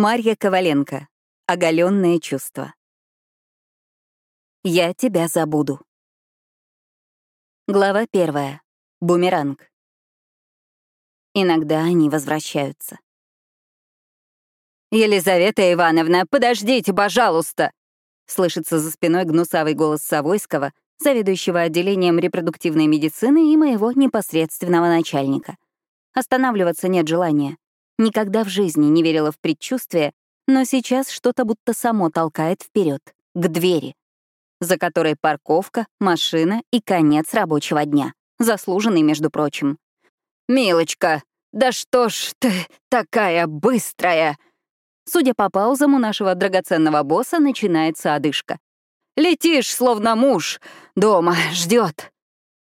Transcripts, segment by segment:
Марья Коваленко. Оголенные чувства. Я тебя забуду. Глава первая. Бумеранг. Иногда они возвращаются. «Елизавета Ивановна, подождите, пожалуйста!» Слышится за спиной гнусавый голос Савойского, заведующего отделением репродуктивной медицины и моего непосредственного начальника. Останавливаться нет желания. Никогда в жизни не верила в предчувствие, но сейчас что-то будто само толкает вперед, к двери, за которой парковка, машина и конец рабочего дня, заслуженный, между прочим. «Милочка, да что ж ты такая быстрая!» Судя по паузам, у нашего драгоценного босса начинается одышка. «Летишь, словно муж, дома ждет.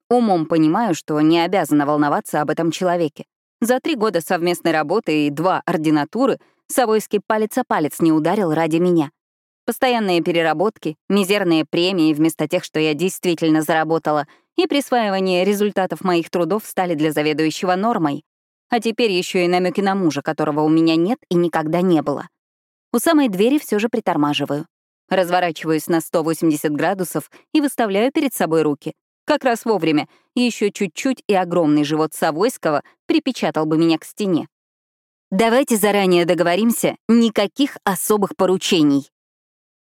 Умом понимаю, что не обязана волноваться об этом человеке. За три года совместной работы и два ординатуры Савойский палец о палец не ударил ради меня. Постоянные переработки, мизерные премии вместо тех, что я действительно заработала, и присваивание результатов моих трудов стали для заведующего нормой. А теперь еще и намеки на мужа, которого у меня нет и никогда не было. У самой двери все же притормаживаю. Разворачиваюсь на 180 градусов и выставляю перед собой руки. Как раз вовремя. Еще чуть-чуть, и огромный живот Савойского припечатал бы меня к стене. Давайте заранее договоримся, никаких особых поручений.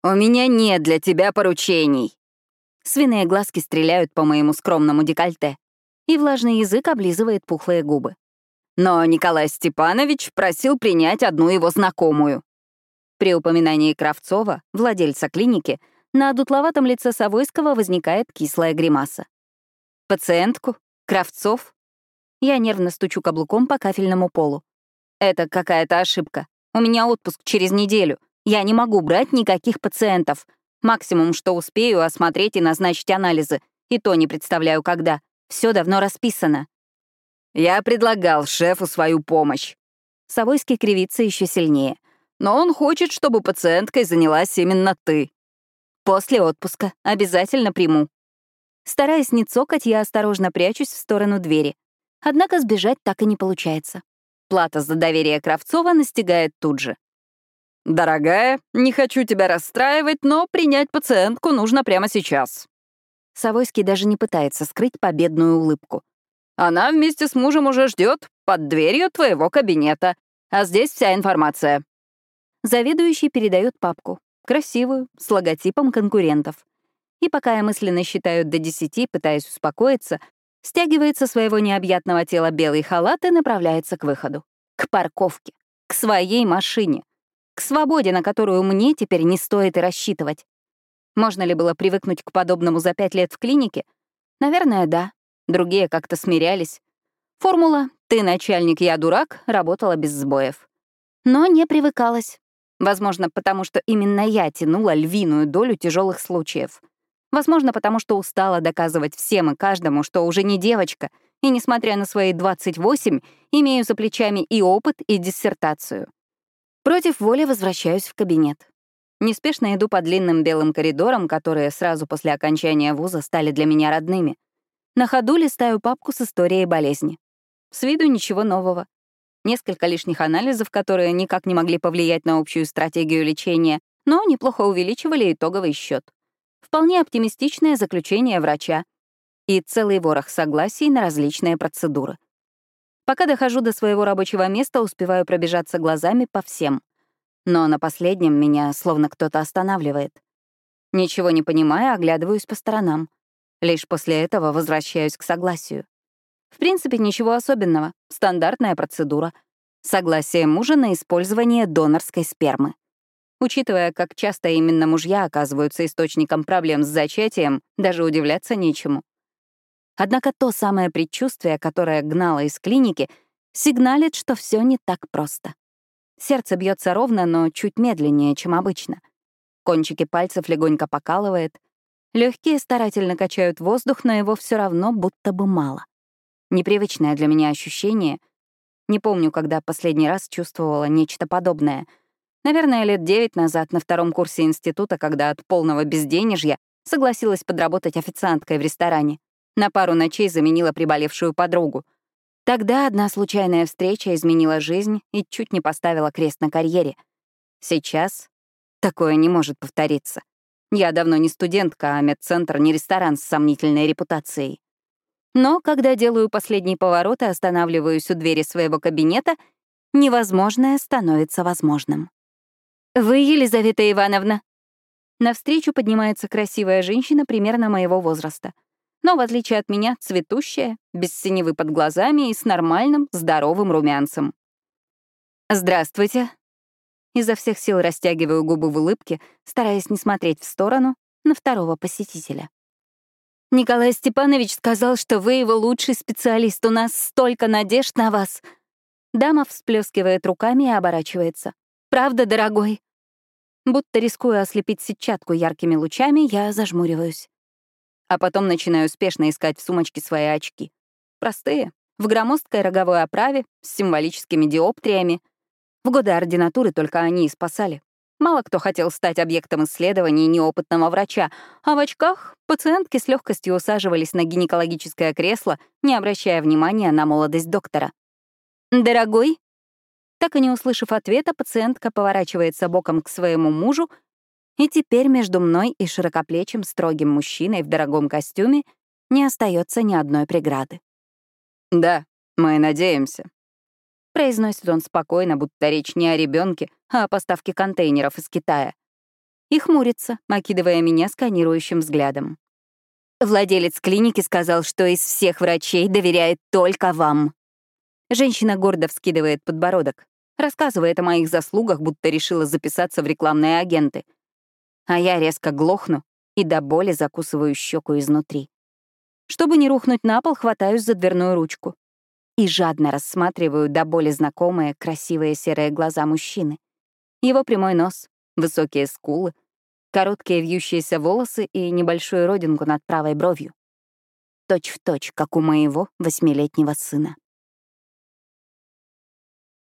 У меня нет для тебя поручений. Свиные глазки стреляют по моему скромному декольте, и влажный язык облизывает пухлые губы. Но Николай Степанович просил принять одну его знакомую. При упоминании Кравцова, владельца клиники, на дутловатом лице Савойского возникает кислая гримаса. «Пациентку? Кравцов?» Я нервно стучу каблуком по кафельному полу. «Это какая-то ошибка. У меня отпуск через неделю. Я не могу брать никаких пациентов. Максимум, что успею, осмотреть и назначить анализы. И то не представляю, когда. Все давно расписано». «Я предлагал шефу свою помощь». Савойский кривится еще сильнее. «Но он хочет, чтобы пациенткой занялась именно ты». После отпуска. Обязательно приму. Стараясь не цокать, я осторожно прячусь в сторону двери. Однако сбежать так и не получается. Плата за доверие Кравцова настигает тут же. «Дорогая, не хочу тебя расстраивать, но принять пациентку нужно прямо сейчас». Савойский даже не пытается скрыть победную улыбку. «Она вместе с мужем уже ждет под дверью твоего кабинета, а здесь вся информация». Заведующий передает папку красивую, с логотипом конкурентов. И пока я мысленно считаю до десяти, пытаясь успокоиться, стягивает со своего необъятного тела белый халат и направляется к выходу. К парковке. К своей машине. К свободе, на которую мне теперь не стоит и рассчитывать. Можно ли было привыкнуть к подобному за пять лет в клинике? Наверное, да. Другие как-то смирялись. Формула «ты начальник, я дурак» работала без сбоев. Но не привыкалась. Возможно, потому что именно я тянула львиную долю тяжелых случаев. Возможно, потому что устала доказывать всем и каждому, что уже не девочка, и, несмотря на свои 28, имею за плечами и опыт, и диссертацию. Против воли возвращаюсь в кабинет. Неспешно иду по длинным белым коридорам, которые сразу после окончания вуза стали для меня родными. На ходу листаю папку с историей болезни. С виду ничего нового несколько лишних анализов, которые никак не могли повлиять на общую стратегию лечения, но неплохо увеличивали итоговый счет. Вполне оптимистичное заключение врача и целый ворох согласий на различные процедуры. Пока дохожу до своего рабочего места, успеваю пробежаться глазами по всем. Но на последнем меня словно кто-то останавливает. Ничего не понимая, оглядываюсь по сторонам. Лишь после этого возвращаюсь к согласию. В принципе, ничего особенного. Стандартная процедура. Согласие мужа на использование донорской спермы. Учитывая, как часто именно мужья оказываются источником проблем с зачатием, даже удивляться нечему. Однако то самое предчувствие, которое гнало из клиники, сигналит, что все не так просто. Сердце бьется ровно, но чуть медленнее, чем обычно. Кончики пальцев легонько покалывает. Легкие старательно качают воздух, но его все равно будто бы мало. Непривычное для меня ощущение. Не помню, когда последний раз чувствовала нечто подобное. Наверное, лет девять назад на втором курсе института, когда от полного безденежья согласилась подработать официанткой в ресторане. На пару ночей заменила приболевшую подругу. Тогда одна случайная встреча изменила жизнь и чуть не поставила крест на карьере. Сейчас такое не может повториться. Я давно не студентка, а медцентр не ресторан с сомнительной репутацией. Но когда делаю последний поворот и останавливаюсь у двери своего кабинета, невозможное становится возможным. «Вы, Елизавета Ивановна?» Навстречу поднимается красивая женщина примерно моего возраста. Но, в отличие от меня, цветущая, без синевы под глазами и с нормальным, здоровым румянцем. «Здравствуйте». Изо всех сил растягиваю губы в улыбке, стараясь не смотреть в сторону на второго посетителя. «Николай Степанович сказал, что вы его лучший специалист. У нас столько надежд на вас». Дама всплескивает руками и оборачивается. «Правда, дорогой?» Будто рискуя ослепить сетчатку яркими лучами, я зажмуриваюсь. А потом начинаю спешно искать в сумочке свои очки. Простые, в громоздкой роговой оправе, с символическими диоптриями. В годы ординатуры только они и спасали. Мало кто хотел стать объектом исследований неопытного врача, а в очках пациентки с легкостью усаживались на гинекологическое кресло, не обращая внимания на молодость доктора. «Дорогой?» Так и не услышав ответа, пациентка поворачивается боком к своему мужу, и теперь между мной и широкоплечим строгим мужчиной в дорогом костюме не остается ни одной преграды. «Да, мы надеемся», — произносит он спокойно, будто речь не о ребенке, а о поставке контейнеров из Китая. И хмурится, окидывая меня сканирующим взглядом. Владелец клиники сказал, что из всех врачей доверяет только вам. Женщина гордо вскидывает подбородок, рассказывает о моих заслугах, будто решила записаться в рекламные агенты. А я резко глохну и до боли закусываю щеку изнутри. Чтобы не рухнуть на пол, хватаюсь за дверную ручку и жадно рассматриваю до боли знакомые красивые серые глаза мужчины. Его прямой нос, высокие скулы, короткие вьющиеся волосы и небольшую родинку над правой бровью. Точь в точь, как у моего восьмилетнего сына.